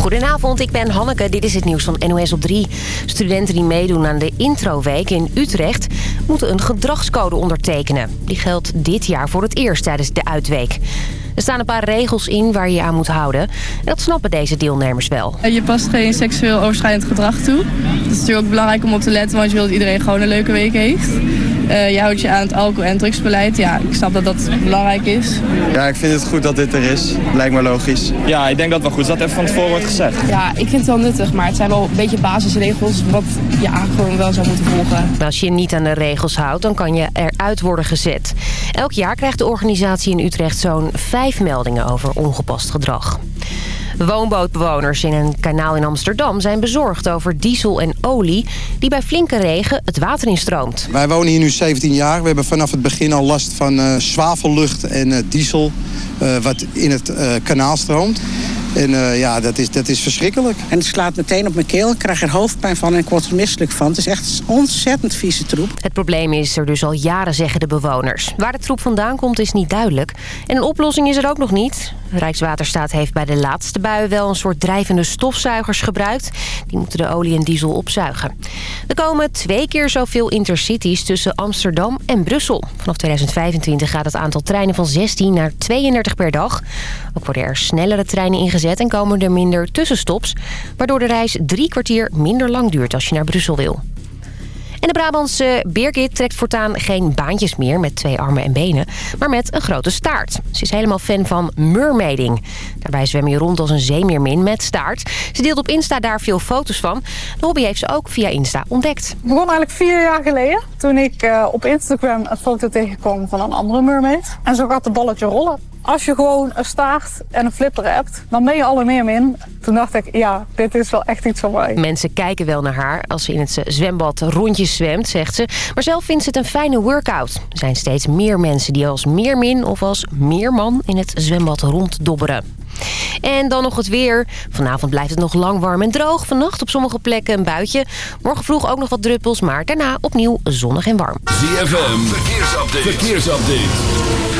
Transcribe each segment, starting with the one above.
Goedenavond, ik ben Hanneke. Dit is het nieuws van NOS op 3. Studenten die meedoen aan de introweek in Utrecht... moeten een gedragscode ondertekenen. Die geldt dit jaar voor het eerst tijdens de uitweek. Er staan een paar regels in waar je aan moet houden. En dat snappen deze deelnemers wel. Je past geen seksueel overschrijdend gedrag toe. Dat is natuurlijk ook belangrijk om op te letten, want je wilt dat iedereen gewoon een leuke week heeft. Uh, je houdt je aan het alcohol- en drugsbeleid. Ja, ik snap dat dat belangrijk is. Ja, ik vind het goed dat dit er is. Lijkt me logisch. Ja, ik denk dat het wel goed is dat even van tevoren wordt gezegd. Ja, ik vind het wel nuttig, maar het zijn wel een beetje basisregels wat je ja, gewoon wel zou moeten volgen. Als je je niet aan de regels houdt, dan kan je eruit worden gezet. Elk jaar krijgt de organisatie in Utrecht zo'n vijf meldingen over ongepast gedrag. Woonbootbewoners in een kanaal in Amsterdam zijn bezorgd over diesel en olie... die bij flinke regen het water instroomt. Wij wonen hier nu 17 jaar. We hebben vanaf het begin al last van uh, zwavellucht en uh, diesel... Uh, wat in het kanaal stroomt. En uh, ja, dat is, dat is verschrikkelijk. En het slaat meteen op mijn keel. Ik krijg er hoofdpijn van en ik word er misselijk van. Het is echt ontzettend vieze troep. Het probleem is er dus al jaren, zeggen de bewoners. Waar de troep vandaan komt is niet duidelijk. En een oplossing is er ook nog niet. Rijkswaterstaat heeft bij de laatste buien wel een soort drijvende stofzuigers gebruikt. Die moeten de olie en diesel opzuigen. Er komen twee keer zoveel intercities tussen Amsterdam en Brussel. Vanaf 2025 gaat het aantal treinen van 16 naar 32 per dag. Ook worden er snellere treinen ingezet en komen er minder tussenstops... waardoor de reis drie kwartier minder lang duurt als je naar Brussel wil. En de Brabantse Birgit trekt voortaan geen baantjes meer met twee armen en benen... maar met een grote staart. Ze is helemaal fan van mermaiding. Daarbij zwem je rond als een zeemeermin met staart. Ze deelt op Insta daar veel foto's van. De hobby heeft ze ook via Insta ontdekt. Het begon eigenlijk vier jaar geleden... toen ik uh, op Instagram een foto tegenkwam van een andere mermaid. En zo gaat de balletje rollen als je gewoon een staart en een flipper hebt, dan ben je al meer min. Toen dacht ik, ja, dit is wel echt iets voor mij. Mensen kijken wel naar haar als ze in het zwembad rondjes zwemt, zegt ze. Maar zelf vindt ze het een fijne workout. Er zijn steeds meer mensen die als meermin of als meerman in het zwembad ronddobberen. En dan nog het weer. Vanavond blijft het nog lang warm en droog. Vannacht op sommige plekken een buitje. Morgen vroeg ook nog wat druppels, maar daarna opnieuw zonnig en warm. ZFM, verkeersupdate. verkeersupdate.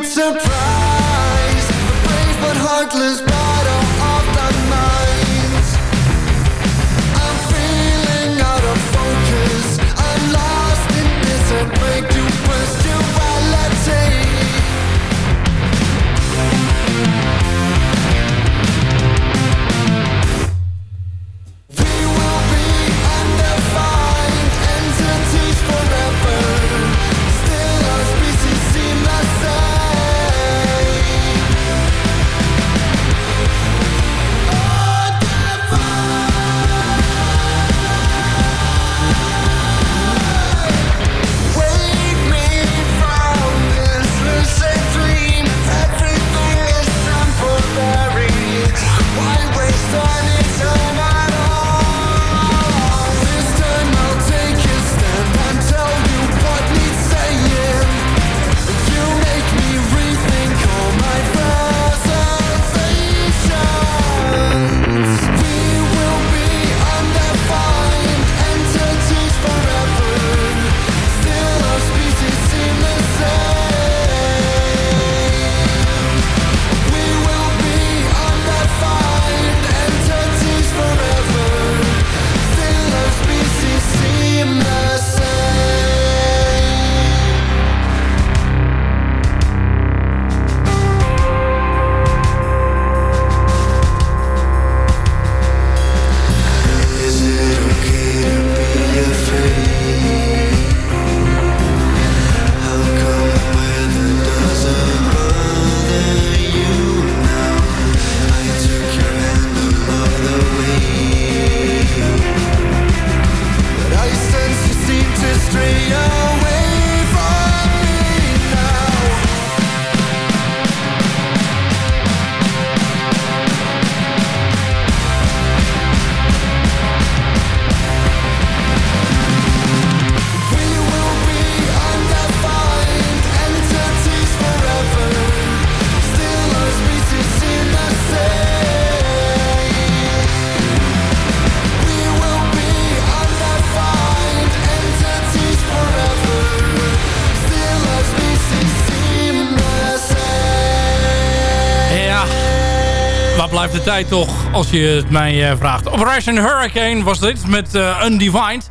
it's a trap tijd toch, als je het mij vraagt. Operation Hurricane was dit, met Undefined.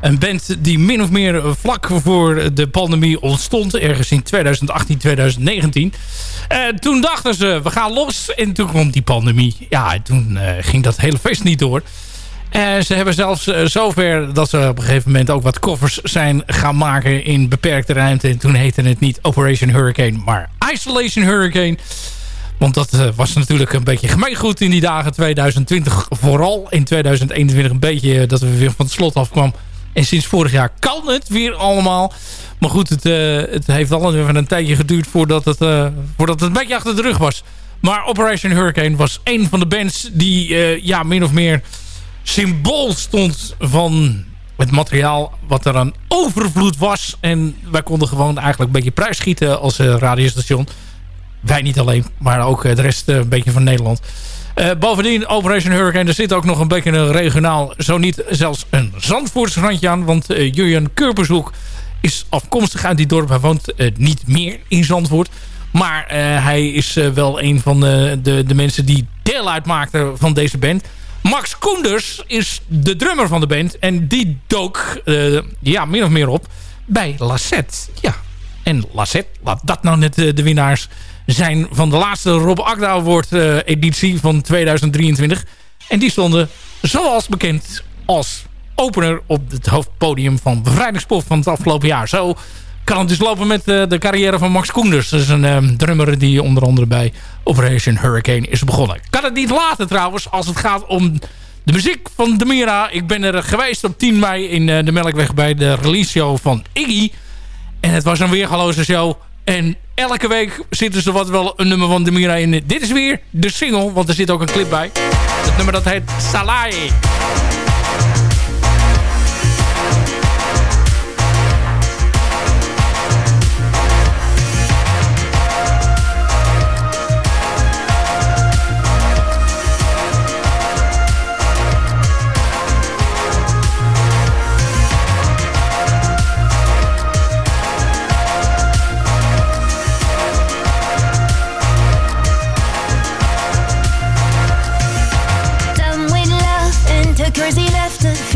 Een band die min of meer vlak voor de pandemie ontstond. Ergens in 2018, 2019. toen dachten ze, we gaan los. En toen kwam die pandemie. Ja, toen ging dat hele feest niet door. En ze hebben zelfs zover dat ze op een gegeven moment ook wat koffers zijn gaan maken in beperkte ruimte. En toen heette het niet Operation Hurricane, maar Isolation Hurricane. Want dat uh, was natuurlijk een beetje gemeengoed in die dagen 2020. Vooral in 2021 een beetje dat we weer van het slot afkwam. En sinds vorig jaar kan het weer allemaal. Maar goed, het, uh, het heeft al even een tijdje geduurd voordat het, voordat het een beetje achter de rug was. Maar Operation Hurricane was een van de bands die ja, min of meer symbool stond van het materiaal wat er aan overvloed was. En wij konden gewoon eigenlijk een beetje prijsschieten als radiostation. Wij niet alleen, maar ook de rest een beetje van Nederland. Uh, bovendien, Operation Hurricane, er zit ook nog een beetje een regionaal, zo niet zelfs een Zandvoorts randje aan. Want uh, Julian is afkomstig uit die dorp. Hij woont niet meer in Zandvoort. Maar hij is wel een van de, de, de, mensen die deel uitmaakten van deze band. Max Koenders is de drummer van de band. En die dook, ja, min of meer op bij Lassette. Ja, en Lassette, laat dat nou net de winnaars zijn van de laatste Rob Agda Award uh, editie van 2023. En die stonden zoals bekend als opener op het hoofdpodium van Bevrijdingspop van het afgelopen jaar. Zo kan het dus lopen met uh, de carrière van Max Koenders. Dat is een um, drummer die onder andere bij Operation Hurricane is begonnen. Kan het niet laten trouwens als het gaat om de muziek van Demira. Ik ben er geweest op 10 mei in uh, de Melkweg bij de release show van Iggy. En het was een weergaloze show. En elke week zitten ze wat wel een nummer van Demira in. Dit is weer de single, want er zit ook een clip bij. Het nummer dat heet Salai.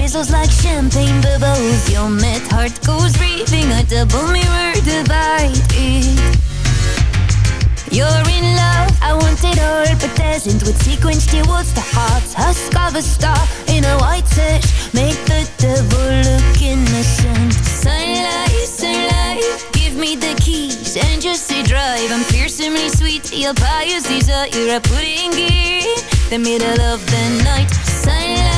Fizzles like champagne bubbles. Your mad heart goes raving, a double mirror divide it. You're in love, I want it all, but dazzled with sequins towards the heart. Husk of a star in a white sash, make the devil look innocent. Sunlight, sunlight, give me the keys and just say drive. I'm fearsomely sweet, your pious desire, I put in gear. The middle of the night, sunlight,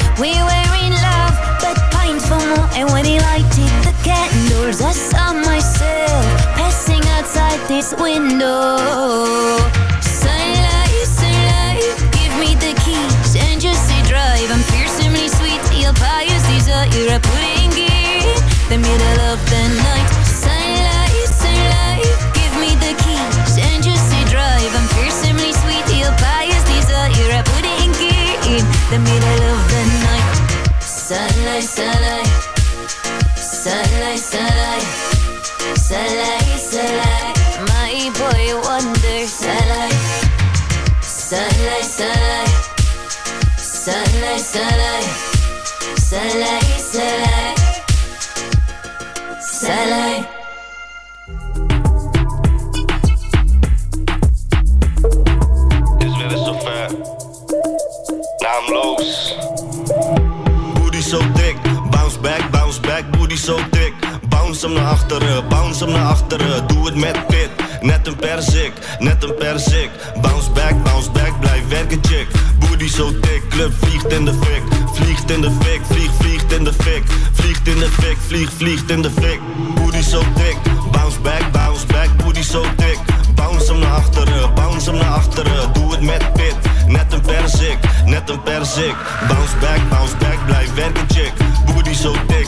we were in love, but pints for more. And when he lighted the candles, I saw myself passing outside this window. Sunlight, sunlight, give me the keys and just say drive. I'm fearsomely sweet, your pious desire. I put in gear, the middle of the night. Sunlight, sunlight, give me the keys and just drive. I'm fearsomely sweet, your pious desire. I put gear in the middle of. Sunlight, sunlight, sunlight, sunlight, sunlight, sunlight. My boy wonder. Sunlight, sunlight, sunlight, sunlight, sunlight, sunlight, sunlight, sunlight. I'm loose. Zo dik, bounce back, bounce back, booty zo dik. Bounce hem naar achteren, bounce hem naar achteren. Doe het met pit, net een perzik, net een perzik. Bounce back, bounce back, blijf werken chick. Booty zo dik, club vliegt in de fik. Vliegt in de fik, vlieg, vliegt in de fik. Vliegt in de fik, vlieg, vliegt in de fik. Booty zo dik, bounce back, bounce back, booty zo dik Bounce hem naar achteren, bounce hem naar achteren. Doe het met pit, net een perzik, net een perzik. Bounce back, bounce back, blijf werken chick. Booty zo dik,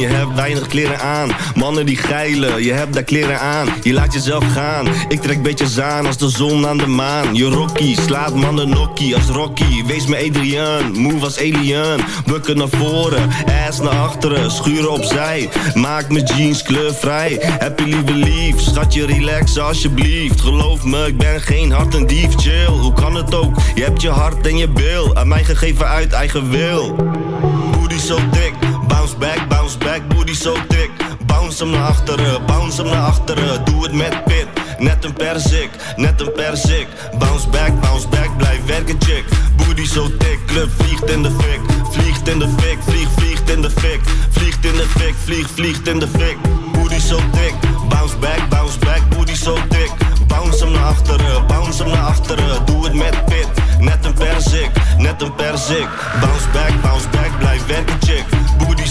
je hebt weinig kleren aan. Mannen die geilen, je hebt daar kleren aan. Je laat jezelf gaan, ik trek beetjes aan als de zon aan de maan. Je Rocky slaat mannen nokkie als Rocky. Wees me Adrian, move als alien. Bukken naar voren, ass naar achteren, schuren opzij. Maak mijn jeans kleurvrij. Heb je liever lief, schat je relax alsjeblieft. Geloof me, ik ben geen hart en dief, chill. Hoe kan het ook? Je hebt je hart en je bil. Aan mij gegeven uit eigen wil. Booty zo dik, bounce back, bounce back, booty zo dik. Bounce hem naar achteren, bounce hem naar achteren. Doe het met pit, net een perzik, net een perzik. Bounce back, bounce back, blijf werken chick. Booty zo dik, club vliegt in de fik. Vliegt in de fik, vlieg, vliegt in de fik. Vliegt in de fik, vlieg, vliegt in de fik. Booty zo dik, bounce back, bounce back, booty zo dik. Bounce hem naar achteren, bounce hem naar achteren. Doe het met pit, net een perzik, net een perzik. Bounce back, bounce back, blijf werken chick.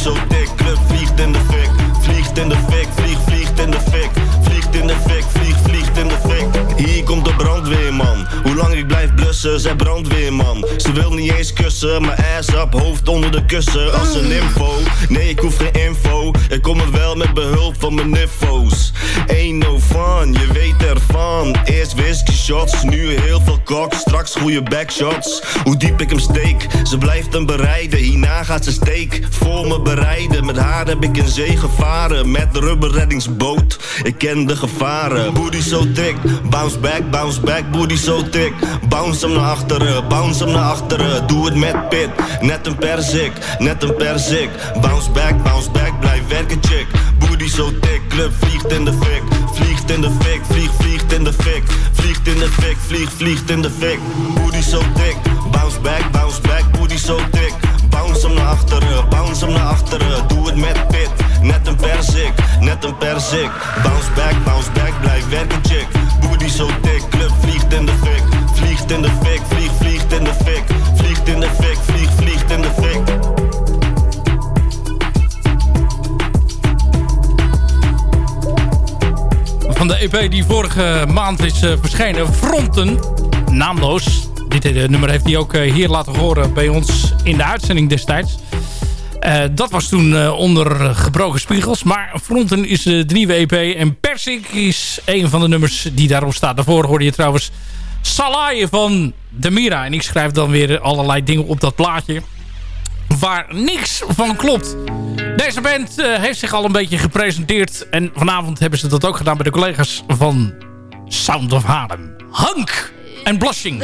Zo dik, club vliegt in de fik. Vliegt in de fik, vlieg, vliegt in de fik. Vliegt in de fik, vlieg, vliegt in de fik. Hier komt de brandweerman. Hoe lang ik blijf blussen, zij brandweerman. Ze wil niet eens kussen, mijn ass up, hoofd onder de kussen. Als een info, nee ik hoef geen info. Ik kom er wel met behulp van mijn nifo's. Ain't no fun, je weet ervan. Eerst whisky shots, nu heel veel kok. Straks goede backshots. Hoe diep ik hem steek, ze blijft hem bereiden. Hierna gaat ze steek voor me bereiden. Met haar heb ik in zee gevaren. Met rubberreddingsboot, ik ken de gevaren. Booty zo dik, bounce back, bounce back, booty zo Bounce hem naar achteren, bounce hem naar achteren. Doe het met pit, net een perzik, net een perzik. Bounce back, bounce back, blijf werken chick. Booty zo dik, club vliegt in de fik. Vliegt in de fik, vlieg, vliegt in de fik. Vliegt in de fik, vlieg, vliegt in de fik. Booty zo dik, bounce back, bounce back, booty zo dik. Bounce hem naar achteren, bounce hem naar achteren. Doe het met pit, net een perzik, net een perzik. Bounce back, bounce back, blijf werken chick. Booty zo dik, club vliegt in de fik. Vliegt in de fik, vlieg, vliegt in de fik. Vliegt in de fik, vlieg, vliegt in de fik. Van de EP die vorige maand is uh, verschenen, Fronten, naamloos. Dit uh, nummer heeft hij ook uh, hier laten horen bij ons in de uitzending destijds. dat was toen onder gebroken spiegels. Maar Fronten is de nieuwe EP. En Persik is een van de nummers die daarop staat. Daarvoor hoorde je trouwens Salaye van Demira. En ik schrijf dan weer allerlei dingen op dat plaatje. Waar niks van klopt. Deze band uh, heeft zich al een beetje gepresenteerd. En vanavond hebben ze dat ook gedaan bij de collega's van Sound of Harlem. Hank en Blushing.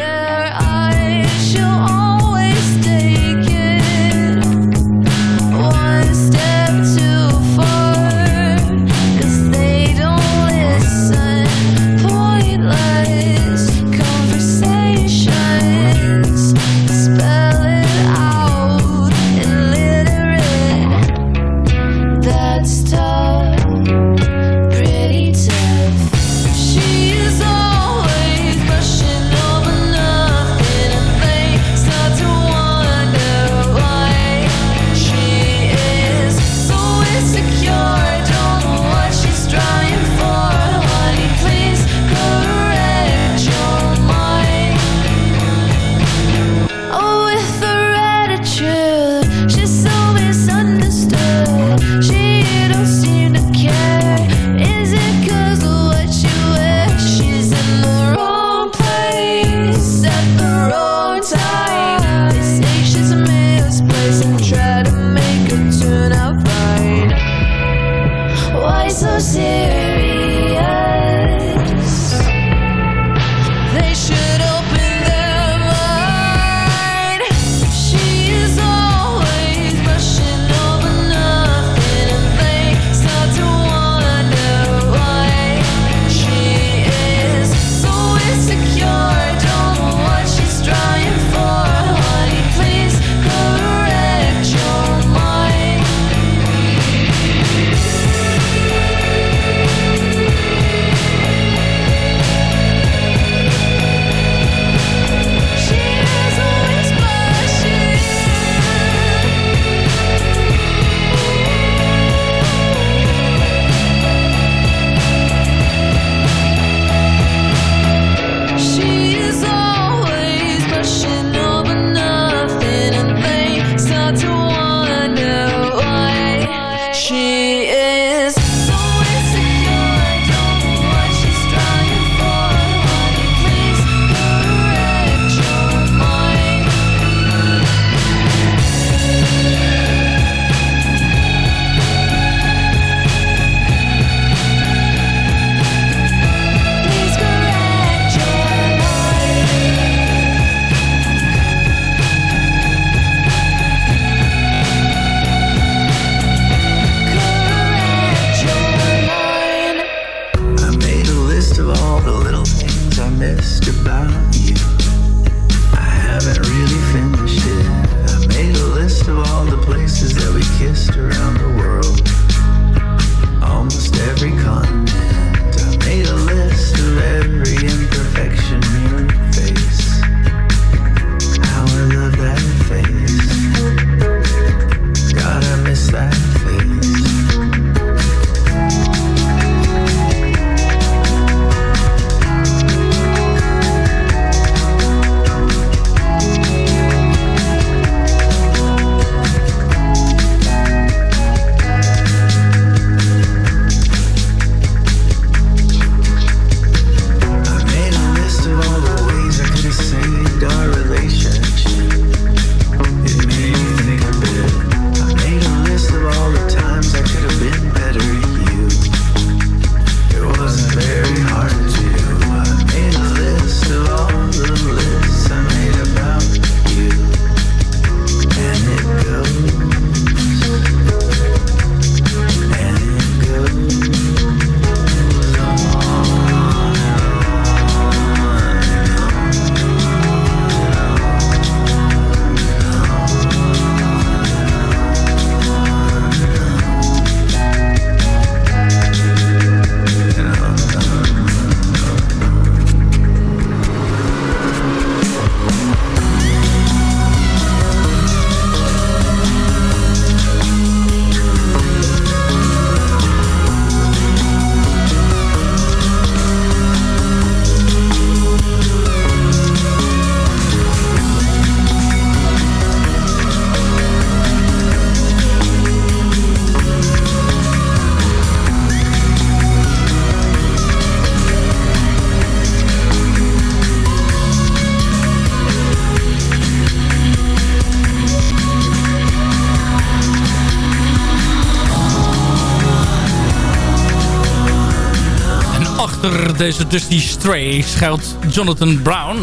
Deze Dusty Stray schuilt Jonathan Brown.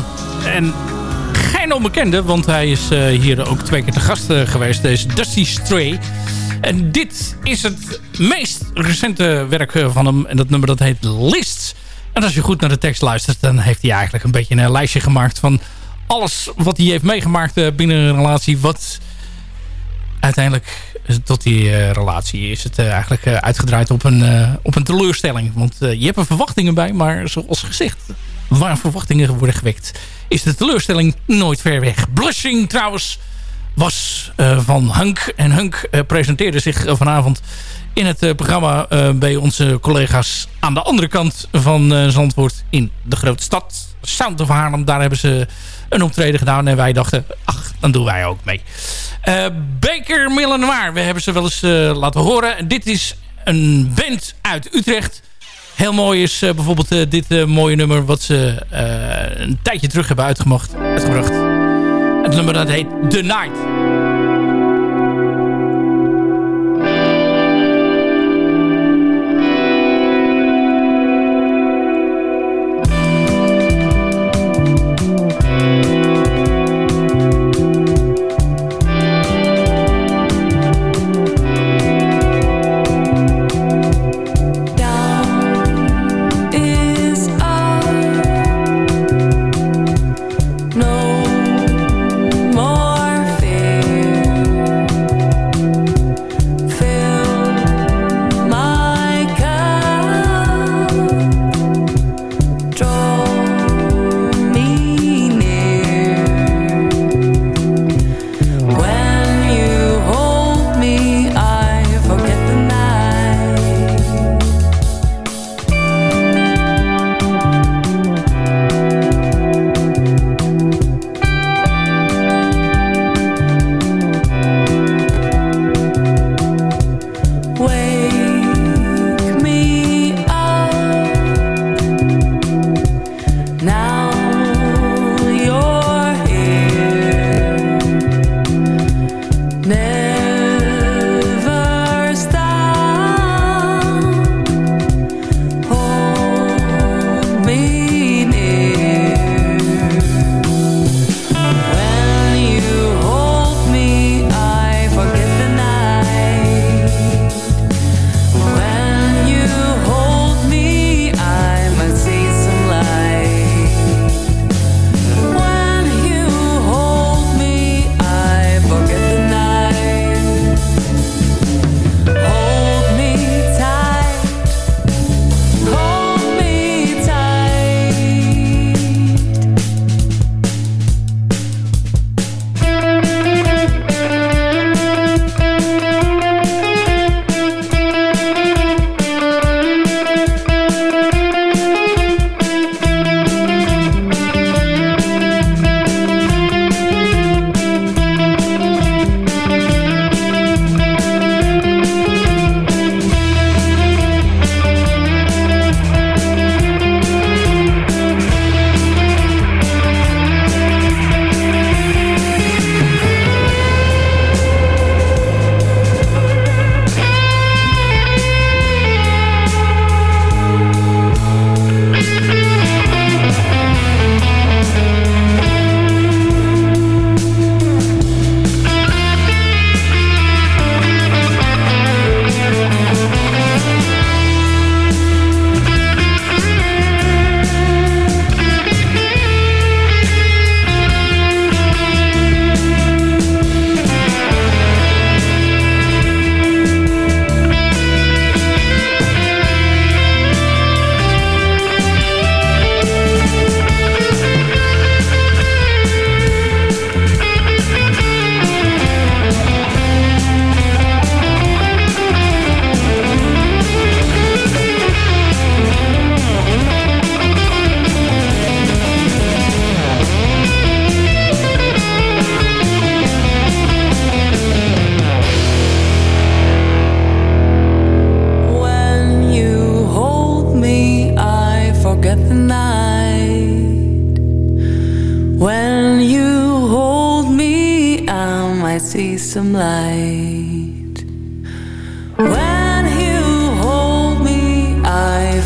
En geen onbekende, want hij is eh, hier ook twee keer te gast eh, geweest. Deze Dusty Stray. En dit is het meest recente werk eh, van hem. En dat nummer dat heet Lists. En als je goed naar de tekst luistert, dan heeft hij eigenlijk een beetje een lijstje gemaakt van alles wat hij heeft meegemaakt binnen een relatie. Wat uiteindelijk tot die eh, relatie is het eh, eigenlijk eh, uitgedraaid op een, op een teleurstelling. Want je hebt er verwachtingen bij, maar zoals gezegd, waar verwachtingen worden gewekt, is de teleurstelling nooit ver weg. Blushing trouwens was van Hunk. En Hunk presenteerde zich vanavond in het programma bij onze collega's aan de andere kant van Zandvoort in de grote stad. Sound of Haarlem, daar hebben ze een optreden gedaan. En wij dachten, ach, dan doen wij ook mee. Eh Baker Millenoir, we hebben ze wel eens eh, laten horen. Dit is een band uit Utrecht. Heel mooi is eh, bijvoorbeeld dit mooie nummer... wat ze een tijdje terug hebben uitgebracht. Het nummer dat heet The Night.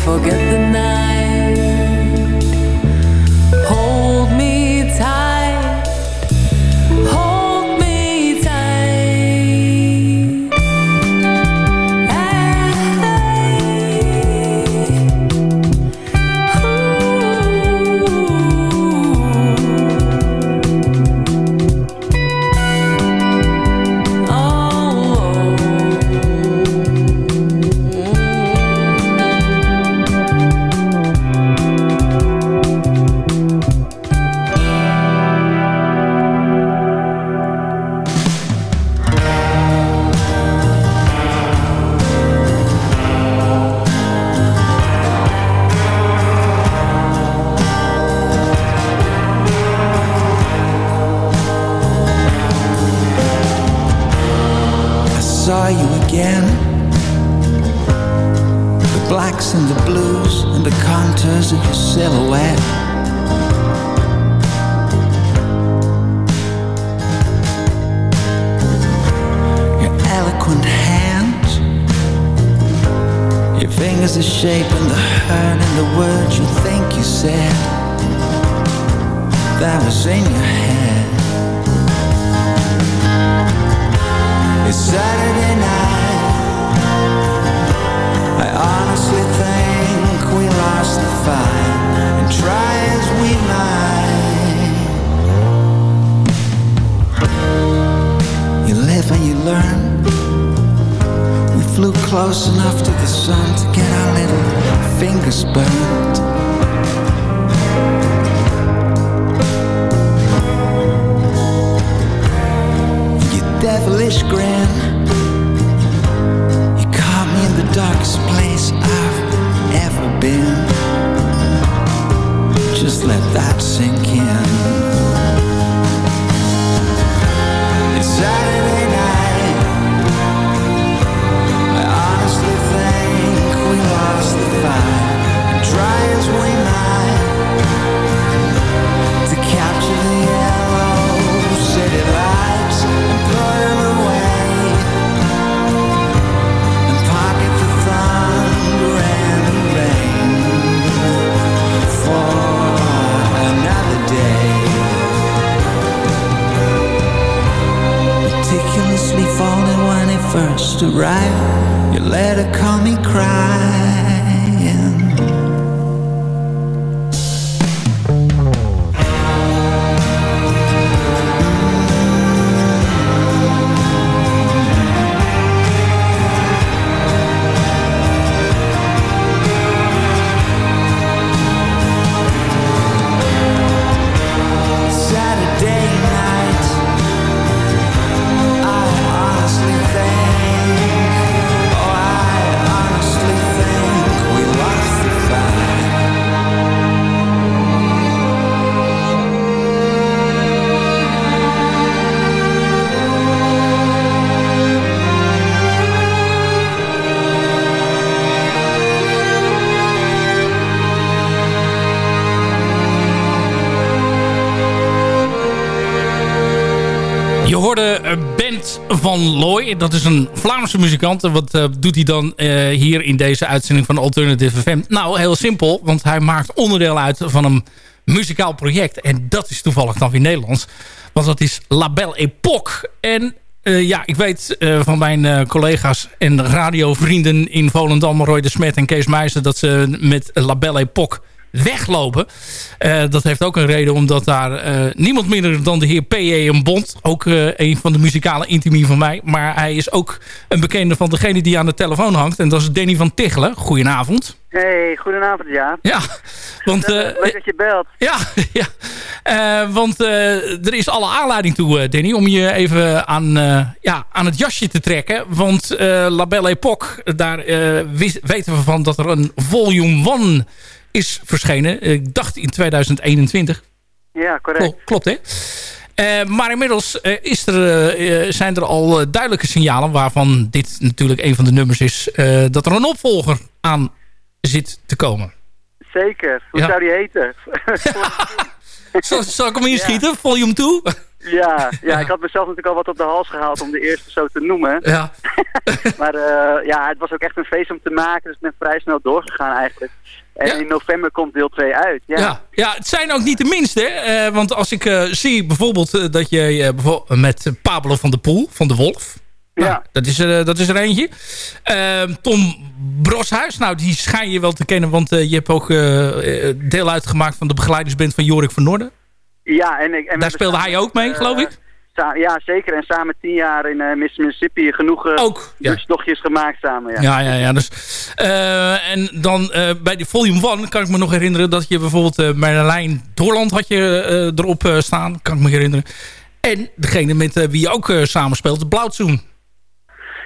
Forget van Looy. Dat is een Vlaamse muzikant. Wat eh, doet hij dan eh, hier in deze uitzending van Alternative FM? Nou, heel simpel. Want hij maakt onderdeel uit van een muzikaal project. En dat is toevallig dan weer Nederlands. Want dat is La Belle Époque. En eh, ja, ik weet van mijn collega's en radiovrienden in Volendam... Roy de Smet en Kees Meijzer... dat ze met La Belle Époque weglopen. Eh, dat heeft ook een reden omdat daar eh, niemand minder dan de heer P.J. een Bond... ook eh, een van de muzikale intimie van mij... maar hij is ook een bekende van degene die aan de telefoon hangt... en dat is Danny van Tichelen. Goedenavond. Hey, goedenavond, ja. Ja, want... Leuk dat je belt. ja, ja. Want er is alle aanleiding toe, Danny, om je even aan, ja, aan het jasje te trekken. Want La Belle Époque, daar weten we van dat er een volume 1 is verschenen. Ik dacht in 2021. Ja, correct. Klopt, klopt hè? Eh, maar inmiddels eh, is er, eh, zijn er al duidelijke signalen... waarvan dit natuurlijk een van de nummers is... dat er een opvolger aan zit te komen. Zeker. Hoe Ja. zou die heten? Zal, zal ik hem inschieten? Volume 2? Ja, ja, ik had mezelf natuurlijk al wat op de hals gehaald om de eerste zo te noemen. Ja. maar eh, ja, het was ook echt een feest om te maken, dus ik ben vrij snel doorgegaan eigenlijk. En in november komt deel 2 uit. Ja. Ja, ja, het zijn ook niet de minste. hè. Eh, want als ik eh, zie bijvoorbeeld dat je bijvoorbeeld met Pablo van der Poel, van de Wolf... Nou, Ja. dat, is er, dat is er eentje. Ehm, Tom Broshuis, nou die schijn je wel te kennen... want je hebt ook deel uitgemaakt van de begeleidingsband van Jorik van Noorden. Ja, en, ik- en Daar speelde hij ook mee, eh, geloof ik? ja, zeker. En samen tien jaar in Miss Mississippi genoeg uh, Ook, ja. gemaakt samen. Ja. Ja, ja, ja. Dus, eh, en dan bij die volume 1 kan ik me nog herinneren... dat je bijvoorbeeld eh Marjolein Doorland had je erop staan. Kan ik me herinneren. En degene met wie je ook samenspeelt, de Blauwtsoen.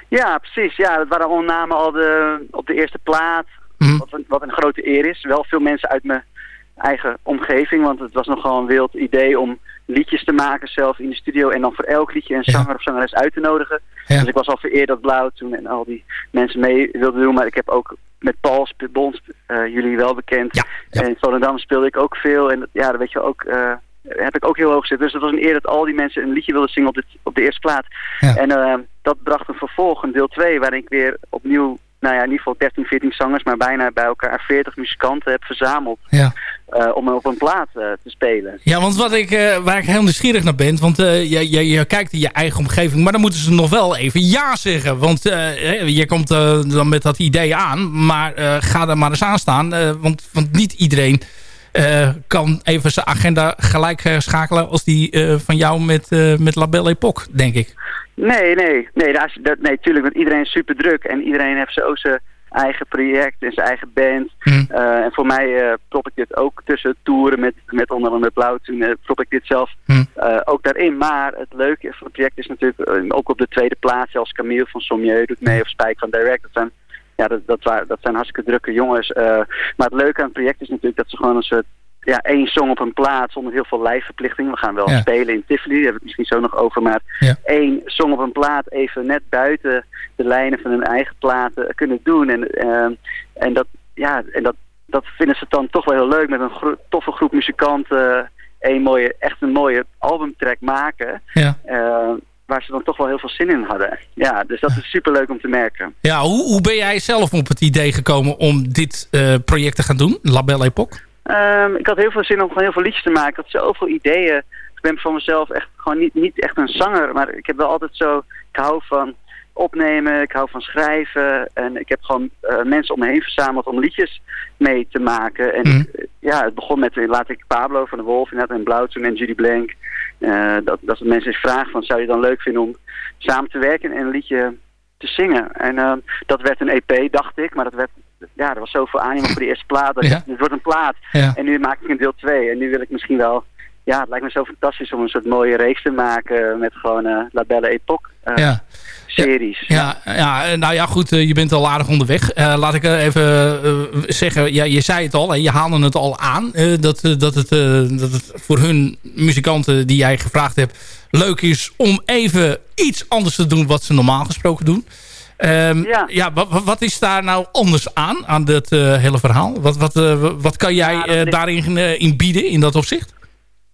Ja, precies. Ja, dat waren allemaal namen al de, op de eerste plaat. Mhm. Wat, een, wat een grote eer is. Wel veel mensen uit mijn eigen omgeving. Want het was nogal een wild idee om liedjes te maken zelf in de studio. En dan voor elk liedje een zanger of zangeres uit te nodigen. Dus ik was al vereerd dat Blauw toen en al die mensen mee wilden doen. Maar ik heb ook met Paul Bons, eh, jullie wel bekend. En in Volendam speelde ik ook veel. En dat- ja, dat weet je ook... eh, heb ik ook heel hoog zitten. Dus het was een eer dat al die mensen een liedje wilden zingen op de, op de eerste plaat. En eh, dat bracht een vervolg, een deel 2, waarin ik weer opnieuw, nou ja, in ieder geval 13, 14 zangers, maar bijna bij elkaar 40 muzikanten heb verzameld. Ja. eh, om op een plaat eh, te spelen. Ja, want wat ik, eh, waar ik heel nieuwsgierig naar ben... want je, je, je kijkt in je eigen omgeving... maar dan moeten ze nog wel even ja zeggen. Want je komt dan met dat idee aan... maar ga er maar eens aan staan. want, want niet iedereen kan even zijn agenda gelijk eh, schakelen... als die eh, van jou met, eh met La Belle Époque, denk ik. Nee, nee, nee, dat, nee, tuurlijk, want iedereen is super druk en iedereen heeft zo zijn eigen project en zijn eigen band. Eh, en voor mij eh, prop ik dit ook tussen toeren met, met onder andere Blauw. Toen eh, prop ik dit zelf eh, ook daarin. Maar het leuke van het project is natuurlijk eh, ook op de tweede plaats. Zelfs Camille van Sommieu doet mee of Spijk van Direct. Dat zijn, ja, dat, dat, waren, dat zijn hartstikke drukke jongens. Eh, maar het leuke aan het project is natuurlijk dat ze gewoon een soort ja, één song op een plaat zonder heel veel lijfverplichting. We gaan wel Ja. spelen in Tivoli, daar hebben we het misschien zo nog over. Maar één song op een plaat even net buiten de lijnen van hun eigen platen kunnen doen. En, eh, en, dat, ja, en dat, dat vinden ze dan toch wel heel leuk met een gro- toffe groep muzikanten. Een mooie, echt een mooie albumtrack maken. Ja. eh, waar ze dan toch wel heel veel zin in hadden. Ja, dus dat is super leuk om te merken. Ja, hoe, hoe ben jij zelf op het idee gekomen om dit eh, project te gaan doen? La Belle? Ehm, ik had heel veel zin om gewoon heel veel liedjes te maken. Ik had zoveel ideeën. Ik ben van mezelf echt gewoon niet, niet echt een zanger. Maar ik heb wel altijd zo... Ik hou van opnemen. Ik hou van schrijven. En ik heb gewoon eh, mensen om me heen verzameld om liedjes mee te maken. En ik- ja, het begon met... eh, Laat ik Pablo van de Wolf inderdaad en Blauw toen en Judy Blank. eh, dat, dat mensen eens vragen van... Zou je dan leuk vinden om samen te werken en een liedje te zingen? En dat werd een EP, dacht ik. Maar dat werd... Ja, er was zoveel animo voor de eerste plaat. Dat Ja. Het wordt een plaat. Ja. En nu maak ik een deel 2. En nu wil ik misschien wel... Ja, het lijkt me zo fantastisch om een soort mooie reeks te maken met gewoon eh La Belle Époque eh, Ja. series. Ja, ja, eh, nou ja, goed, je bent al aardig onderweg. Laat ik even zeggen, ja, je zei het al, hè, je haalde het al aan. dat, dat, het, dat het voor hun muzikanten die jij gevraagd hebt... leuk is om even iets anders te doen wat ze normaal gesproken doen. Ehm, ja, wa- wat is daar nou anders aan, aan dit hele verhaal? Wat, wat, wat kan jij daarin in bieden, in dat opzicht?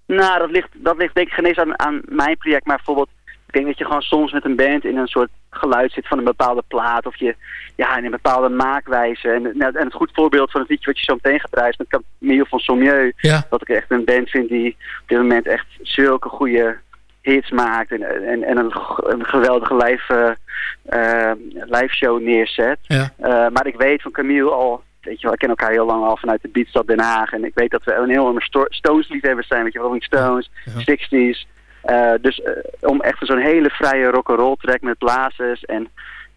Nou, dat ligt, dat ligt denk ik geen eens aan, aan mijn project. Maar bijvoorbeeld, ik denk dat je gewoon soms met een band in een soort geluid zit van een bepaalde plaat. Of je ja, in een bepaalde maakwijze. En, nou, en het goed voorbeeld van het liedje wat je zo meteen gaat draaien is met Camille van Sommieu. Ja. Dat ik echt een band vind die op dit moment echt zulke goede hits maakt. En, en, en een, een geweldige live, eh, eh, live show neerzet. Ja. Eh, maar ik weet van Camille al, weet je wel, ik ken elkaar heel lang al vanuit de Beatstad Den Haag. En ik weet dat we een enorme Sto- Stones liefhebbers zijn, weet je, Rolling Stones, 60s. Eh, dus eh, om echt zo'n hele vrije rock'n'roll track met blazers en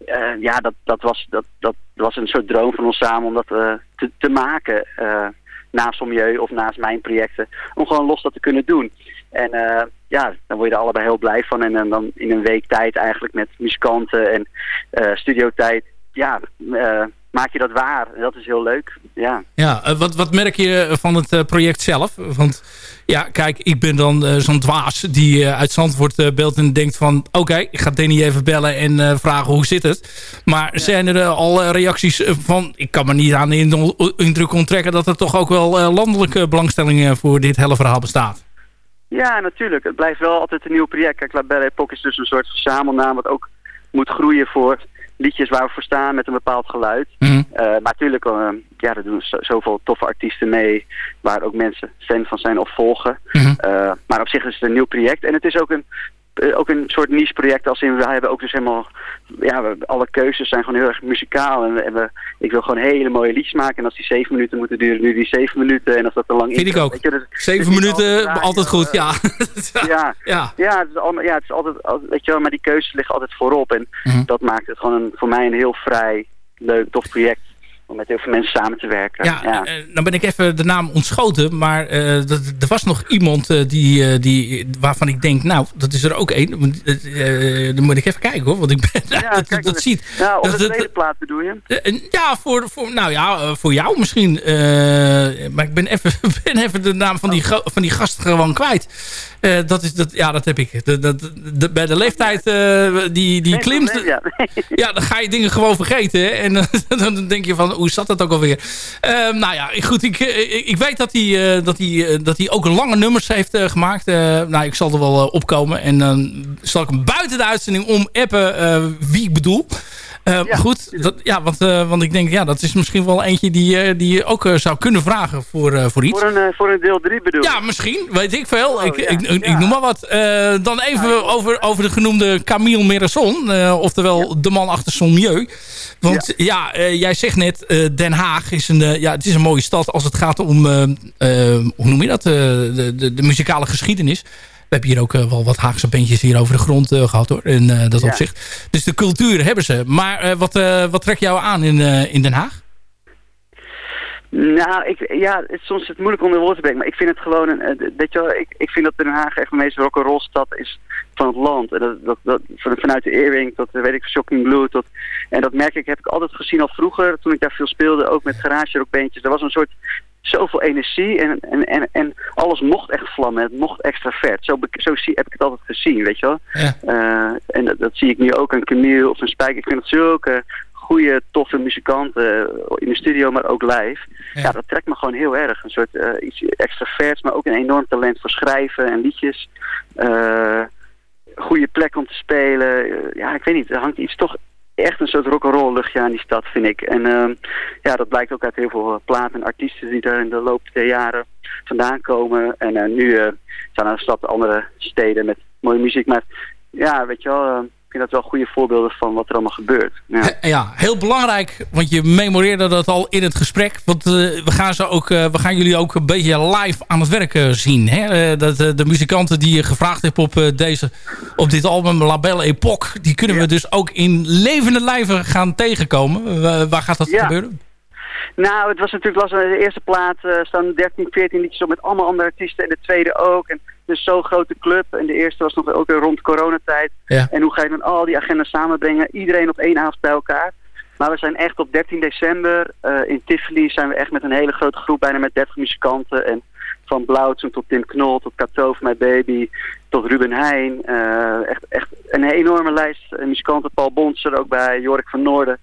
eh, ja, dat, dat, was, dat, dat was een soort droom van ons samen om dat te, te maken. naast Sommieu of naast mijn projecten. Om gewoon los dat te kunnen doen. En ja, dan word je er allebei heel blij van. En, eh, dan in een week tijd eigenlijk met muzikanten en studiotijd. Ja, maak je dat waar. En dat is heel leuk. Ja. Ja, eh, wat, wat merk je van het eh, project zelf? Want ja, kijk, ik ben dan eh, zo'n dwaas die eh, uit Zandvoort eh, belt en denkt van... oké, ik ga Danny even bellen en eh, vragen hoe zit het. Maar zijn er eh, al eh, reacties eh, van... ik kan me niet aan de indru- indruk onttrekken... dat er toch ook wel eh, landelijke belangstelling eh, voor dit hele verhaal bestaat? Ja, natuurlijk. Het blijft wel altijd een nieuw project. Kijk, La Belle Époque is dus een soort verzamelnaam wat ook moet groeien voor liedjes waar we voor staan met een bepaald geluid. Mhm. Eh, maar natuurlijk, eh, ja, er doen zo- zoveel toffe artiesten mee waar ook mensen fan van zijn of volgen. Mhm. Eh, maar op zich is het een nieuw project en het is ook een, ook een soort niche project als in, we hebben ook dus helemaal, ja, we, alle keuzes zijn gewoon heel erg muzikaal en, we, en we, ik wil gewoon hele mooie liedjes maken en als die zeven minuten moeten duren, nu die zeven minuten en als dat te lang Vind ik ook. weet je, dus- Zeven dus minuten, altijd altijd goed, ja. ja, Ja. ja. het is ja, het is altijd, al- weet je wel, maar die keuzes liggen altijd voorop. En Mhm. dat maakt het gewoon een, voor mij een heel vrij, leuk, tof project. Om met heel veel mensen samen te werken. Ja, eh, nou ben ik even de naam ontschoten. Maar eh, er was nog iemand eh, die, die, waarvan ik denk... Nou, dat is er ook één. Dan moet ik even kijken hoor. Want ik ben, dat, dat, dat ziet. Ja, op dat- de tweede plaat bedoel je? Ja, voor, voor, nou ja, voor jou misschien. Maar ik ben even, ben even de naam van die, ga- van die gast gewoon kwijt. Eh, dat is, dat, ja, dat heb ik. Dat, dat, dat- bij de leeftijd eh, die, die klimt... ja. ja, dan ga je dingen gewoon vergeten. hè. En dan denk je van, hoe zat dat ook alweer? Eh, nou ja, goed, ik, eh, ik, ik weet dat hij, dat, hij, dat hij ook lange nummers heeft gemaakt. Nou, ik zal er wel opkomen. En dan zal ik hem buiten de uitzending om appen wie ik bedoel. Eh, Goed, dat, ja, want, eh, want ik denk, ja, dat is misschien wel eentje die, eh, die je ook zou kunnen vragen voor, voor iets. Voor een, voor een deel 3 bedoel Ja, misschien. Weet ik veel. Oh, ik, ja. ik, ik, ik noem maar wat. Dan even over, over de genoemde Camille Merason. oftewel de man achter Son. Want ja, jij zegt net, Den Haag is een, ja, het is een mooie stad als het gaat om, hoe noem je dat, de, de, de muzikale geschiedenis. We hebben hier ook eh, wel wat Haagse bandjes hier over de grond eh, gehad hoor, in eh, dat Ja. opzicht. Dus de cultuur hebben ze. Maar wat, wat trekt jou aan in, in Den Haag? Nou, ik, ja, het, soms is het moeilijk om de woorden te brengen, maar ik vind het gewoon, een, weet je wel, ik, ik vind dat Den Haag echt de meest rock'n'roll stad is van het land. En dat, dat, dat, van- vanuit de Earring tot, weet ik, Shocking Blue tot, en dat merk ik, heb ik altijd gezien al vroeger, toen ik daar veel speelde, ook met garage rockbandjes. Er was een soort, zoveel energie en, en, en, en alles mocht echt vlammen, het mocht extra vet. Zo, zo zie, heb ik het altijd gezien, weet je wel. Eh, en dat, dat zie ik nu ook aan Camille of een Spijk. Ik vind het zulke goede, toffe muzikanten eh, in de studio, maar ook live. Ja, dat trekt me gewoon heel erg. Een soort eh, iets extra vers, maar ook een enorm talent voor schrijven en liedjes. Goede plek om te spelen. Ja, ik weet niet, er hangt iets toch echt een soort rock'n'roll luchtje aan die stad, vind ik. En ehm, ja, dat blijkt ook uit heel veel eh, platen en artiesten die daar in de loop der jaren vandaan komen. En eh, nu eh, zijn er stad andere steden met mooie muziek. Maar ja, weet je wel, eh, ik vind dat wel goede voorbeelden van wat er allemaal gebeurt. Ja. Ja, heel belangrijk, want je memoreerde dat al in het gesprek. Want eh, we, gaan ze ook, eh, we gaan jullie ook een beetje live aan het werk eh, zien. Hè? Dat, de muzikanten die je gevraagd hebt op, deze, op dit album La Belle Époque... die kunnen we dus ook in levende lijven gaan tegenkomen. Wa- waar gaat dat Ja. gebeuren? Nou, het was natuurlijk was de eerste plaat eh, staan 13, 14 liedjes op met allemaal andere artiesten. En de tweede ook. En dus zo'n grote club. En de eerste was nog ook weer rond coronatijd. Ja. En hoe ga je dan al die agendas samenbrengen? Iedereen op één avond bij elkaar. Maar we zijn echt op 13 december eh, in Tivoli zijn we echt met een hele grote groep, bijna met 30 muzikanten. En van Blauwtsen tot Tim Knol, tot Kato van My Baby, tot Ruben Heijn. Eh, echt, echt een enorme lijst muzikanten. Paul Bons er ook bij, Jorik van Noorden.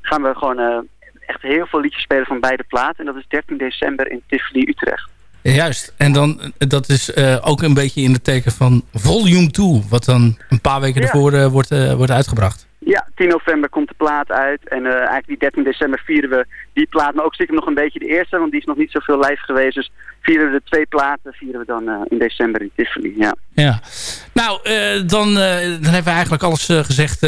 Gaan we gewoon echt heel veel liedjes spelen van beide platen. En dat is 13 december in Tivoli, Utrecht. Juist. En dan, dat is eh, ook een beetje in het teken van Volume 2... wat dan een paar weken Ja. ervoor eh, wordt, eh, wordt uitgebracht. Ja, 10 november komt de plaat uit. En eigenlijk die 13 december vieren we die plaat. Maar ook stiekem nog een beetje de eerste, want die is nog niet zoveel live geweest. Dus vieren we de twee platen vieren we dan in december in Tivoli. Ja. Ja. Nou, dan, dan hebben we eigenlijk alles gezegd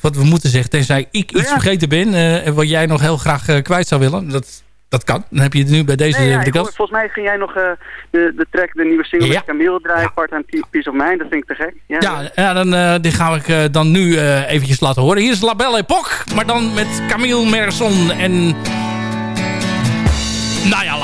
wat we moeten zeggen. Tenzij ik iets vergeten ben en wat jij nog heel graag kwijt zou willen. Dat, dat kan. Dan heb je het nu bij deze Nee, ja, de ik volgens mij ging jij nog eh, de, de track, de nieuwe single Ja. met Camille draaien. Part-time Piece of Mind. Dat vind ik te gek. Ja, Ja, ja dan, eh, die gaan we eh, dan nu eventjes laten horen. Hier is La Belle Époque, maar dan met Camille Merson en... Nou ja,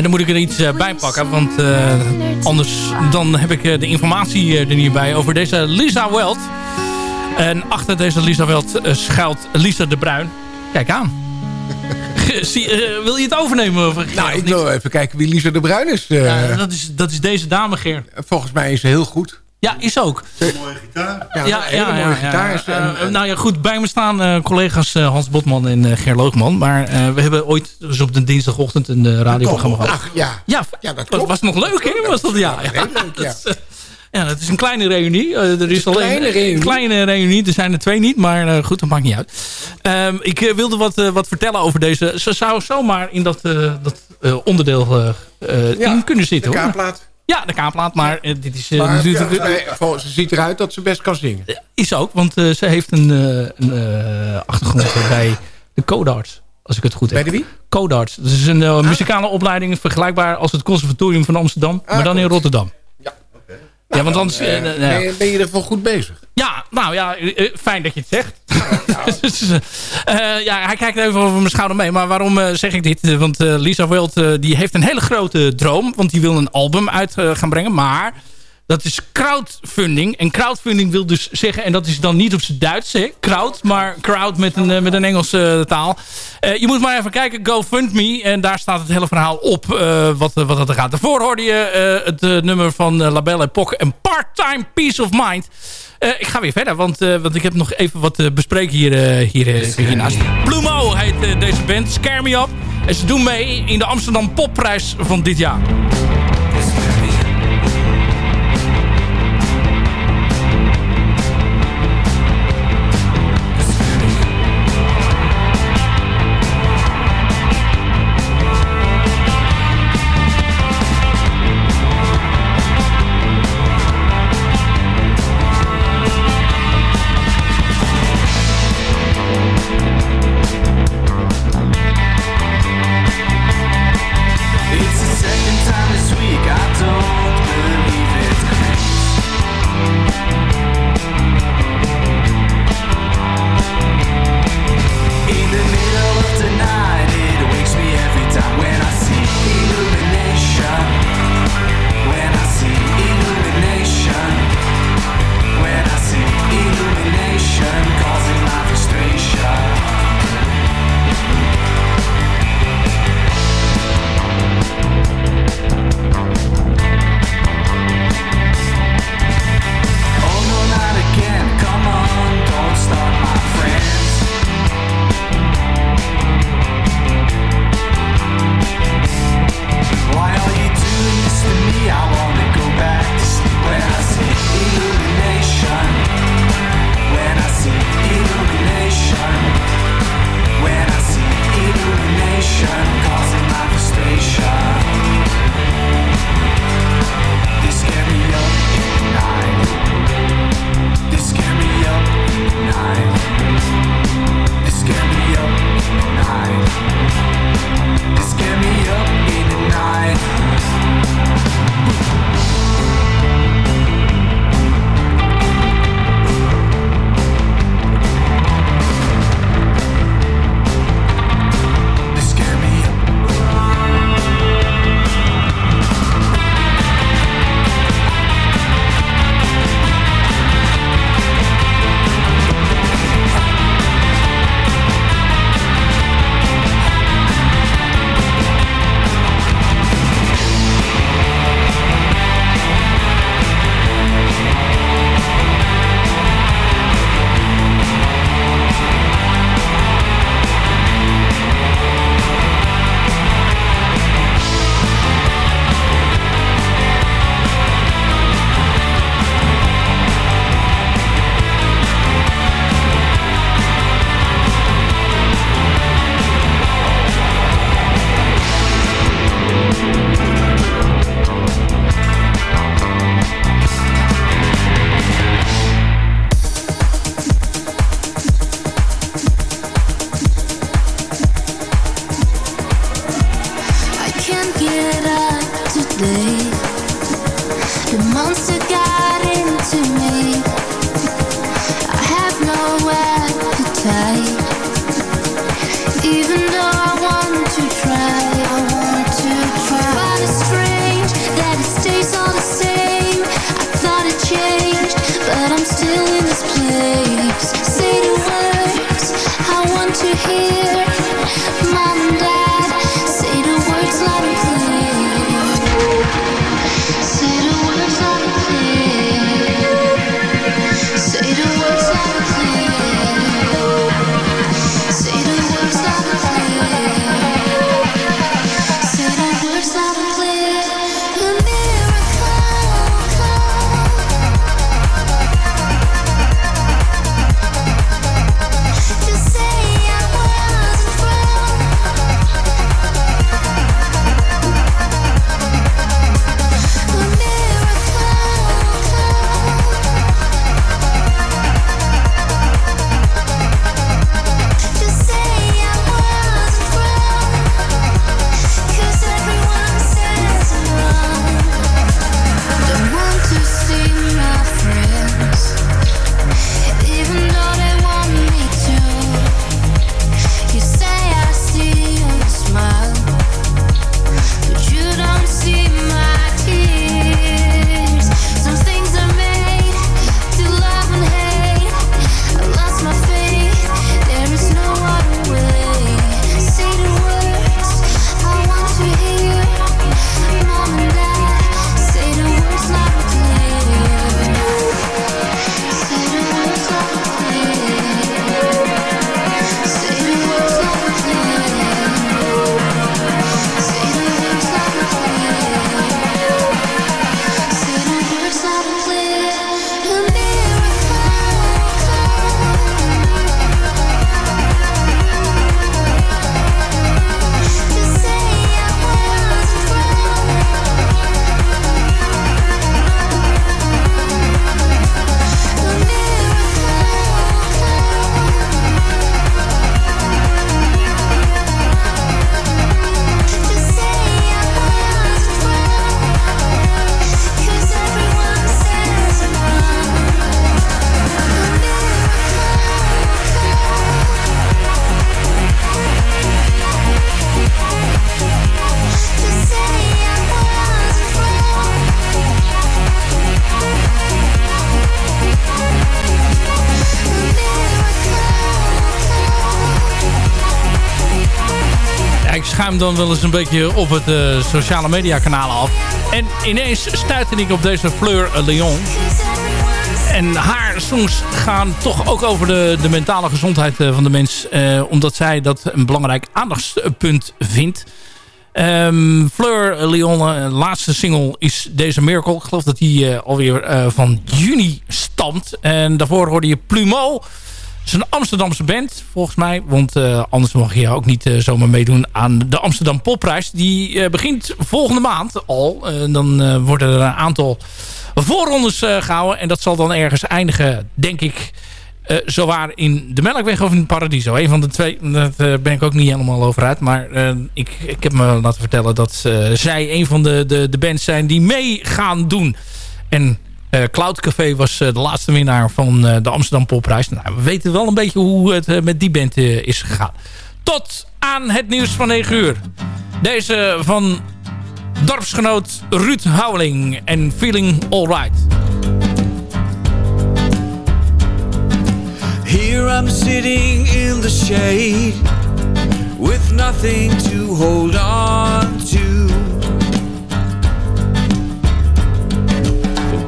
En dan moet ik er iets eh, bij pakken, want eh, anders dan heb ik eh, de informatie er niet bij over deze Lisa Weld. En achter deze Lisa Weld schuilt Lisa de Bruin. Kijk aan. Zie, wil je het overnemen? Of, Nou, ik wil even kijken wie Lisa de Bruin is. Ja, dat, is dat is deze dame, Geer. Volgens mij is ze heel goed. Ja, is ook. mooie gitaar. Ja, een hele mooie gitaar. is, Eh, en- nou ja, goed. Bij me staan eh, collega's eh, Hans Botman en eh, Ger Loogman. Maar eh, we hebben ooit dus op de dinsdagochtend een eh, radioprogramma gehad. Ach, ja. Ja, Ja, dat was, klopt. was nog leuk, hè? Was dat, ja, ja. heel leuk, ja. Dat is, eh, ja, dat is een kleine reunie. Eh, er is een alleen kleine reunie. Een kleine reunie. Er zijn er twee niet, maar eh, goed, dat maakt niet uit. Ehm, ik eh, wilde wat, eh, wat vertellen over deze. Ze zou zomaar in dat, eh, dat eh, onderdeel eh, eh, Ja, in kunnen zitten. de hoor. Ja, de K-plaat, maar eh, dit is eh, Maar natuurlijk... ze ziet eruit dat ze best kan zingen. Is ook, want eh, ze heeft een, eh, een eh, achtergrond bij de Codarts. Als ik het goed heb. Bij de wie? Codarts. Dat is een eh, muzikale opleiding vergelijkbaar als het Conservatorium van Amsterdam. maar dan in Rotterdam. Ja, want anders... Eh, eh, nou ben, je, ben je goed bezig? Ja, nou ja, eh, fijn dat je het zegt. Dus, ja, hij kijkt even over mijn schouder mee. Maar waarom zeg ik dit? Want Lisa Wild die heeft een hele grote droom. Want die wil een album uit gaan brengen. Maar dat is crowdfunding. En crowdfunding wil dus zeggen... en dat is dan niet op zijn Duits, hè? Crowd, maar crowd met een, eh, met een Engelse eh, taal. Eh, je moet maar even kijken, GoFundMe. En daar staat het hele verhaal op wat, wat dat er gaat. Daarvoor hoorde je het nummer van uh, La Belle Époque... en Part-Time Peace of Mind... Ik ga weer verder, want, want ik heb nog even wat te bespreken hier, hier, hiernaast. Plumo heet deze band, Scare Me Up. En ze doen mee in de Amsterdam Popprijs van dit jaar. Dan wel eens een beetje op het eh, sociale media kanaal af. En ineens stuitte ik op deze Fleur Leon. En haar songs gaan toch ook over de, de mentale gezondheid eh, van de mens. eh, omdat zij dat een belangrijk aandachtspunt vindt. Ehm, Fleur Leon, eh, laatste single is deze Miracle. Ik geloof dat die eh, alweer van juni stamt. En daarvoor hoorde je Plumeau. Is een Amsterdamse band, volgens mij. Want eh, anders mag je ook niet eh, zomaar meedoen aan de Amsterdam Popprijs. Die eh, begint volgende maand al. Dan worden er een aantal voorrondes eh, gehouden. En dat zal dan ergens eindigen, denk ik... zowaar in de Melkweg of in Paradiso. Een van de twee, daar ben ik ook niet helemaal over uit. Maar ik, ik heb me laten vertellen dat zij een van de, de, de bands zijn die mee gaan doen. En eh, Cloud Café was eh, de laatste winnaar van eh, de Amsterdam Popprijs. Nou, we weten wel een beetje hoe het met die band is gegaan. Tot aan het nieuws van 9 uur. Deze van dorpsgenoot Ruud Houweling en Feeling Alright. Here I'm sitting in the shade with nothing to hold on to.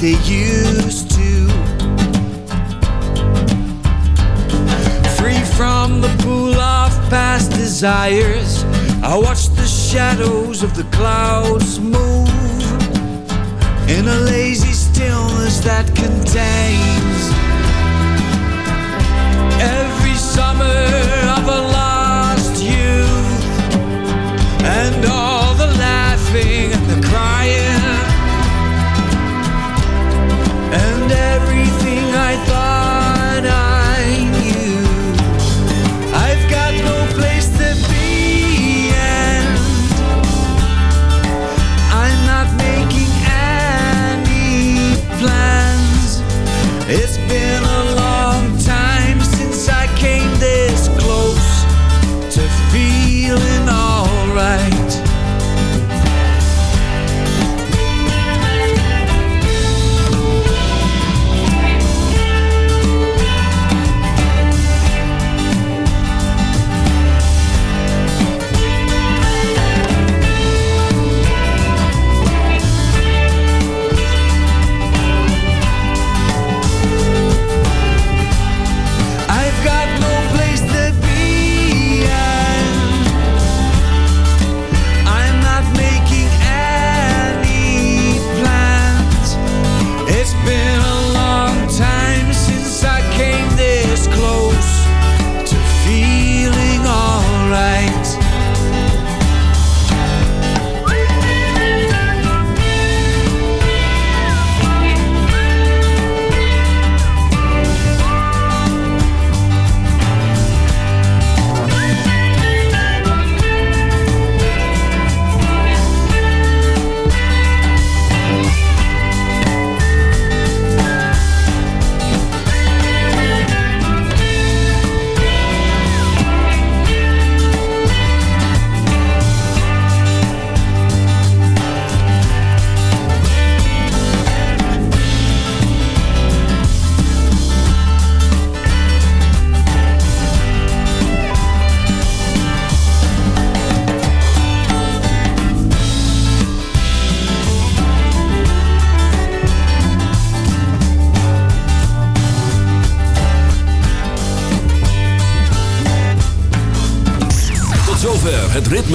they used to. Free from the pool of past desires, I watched the shadows of the clouds.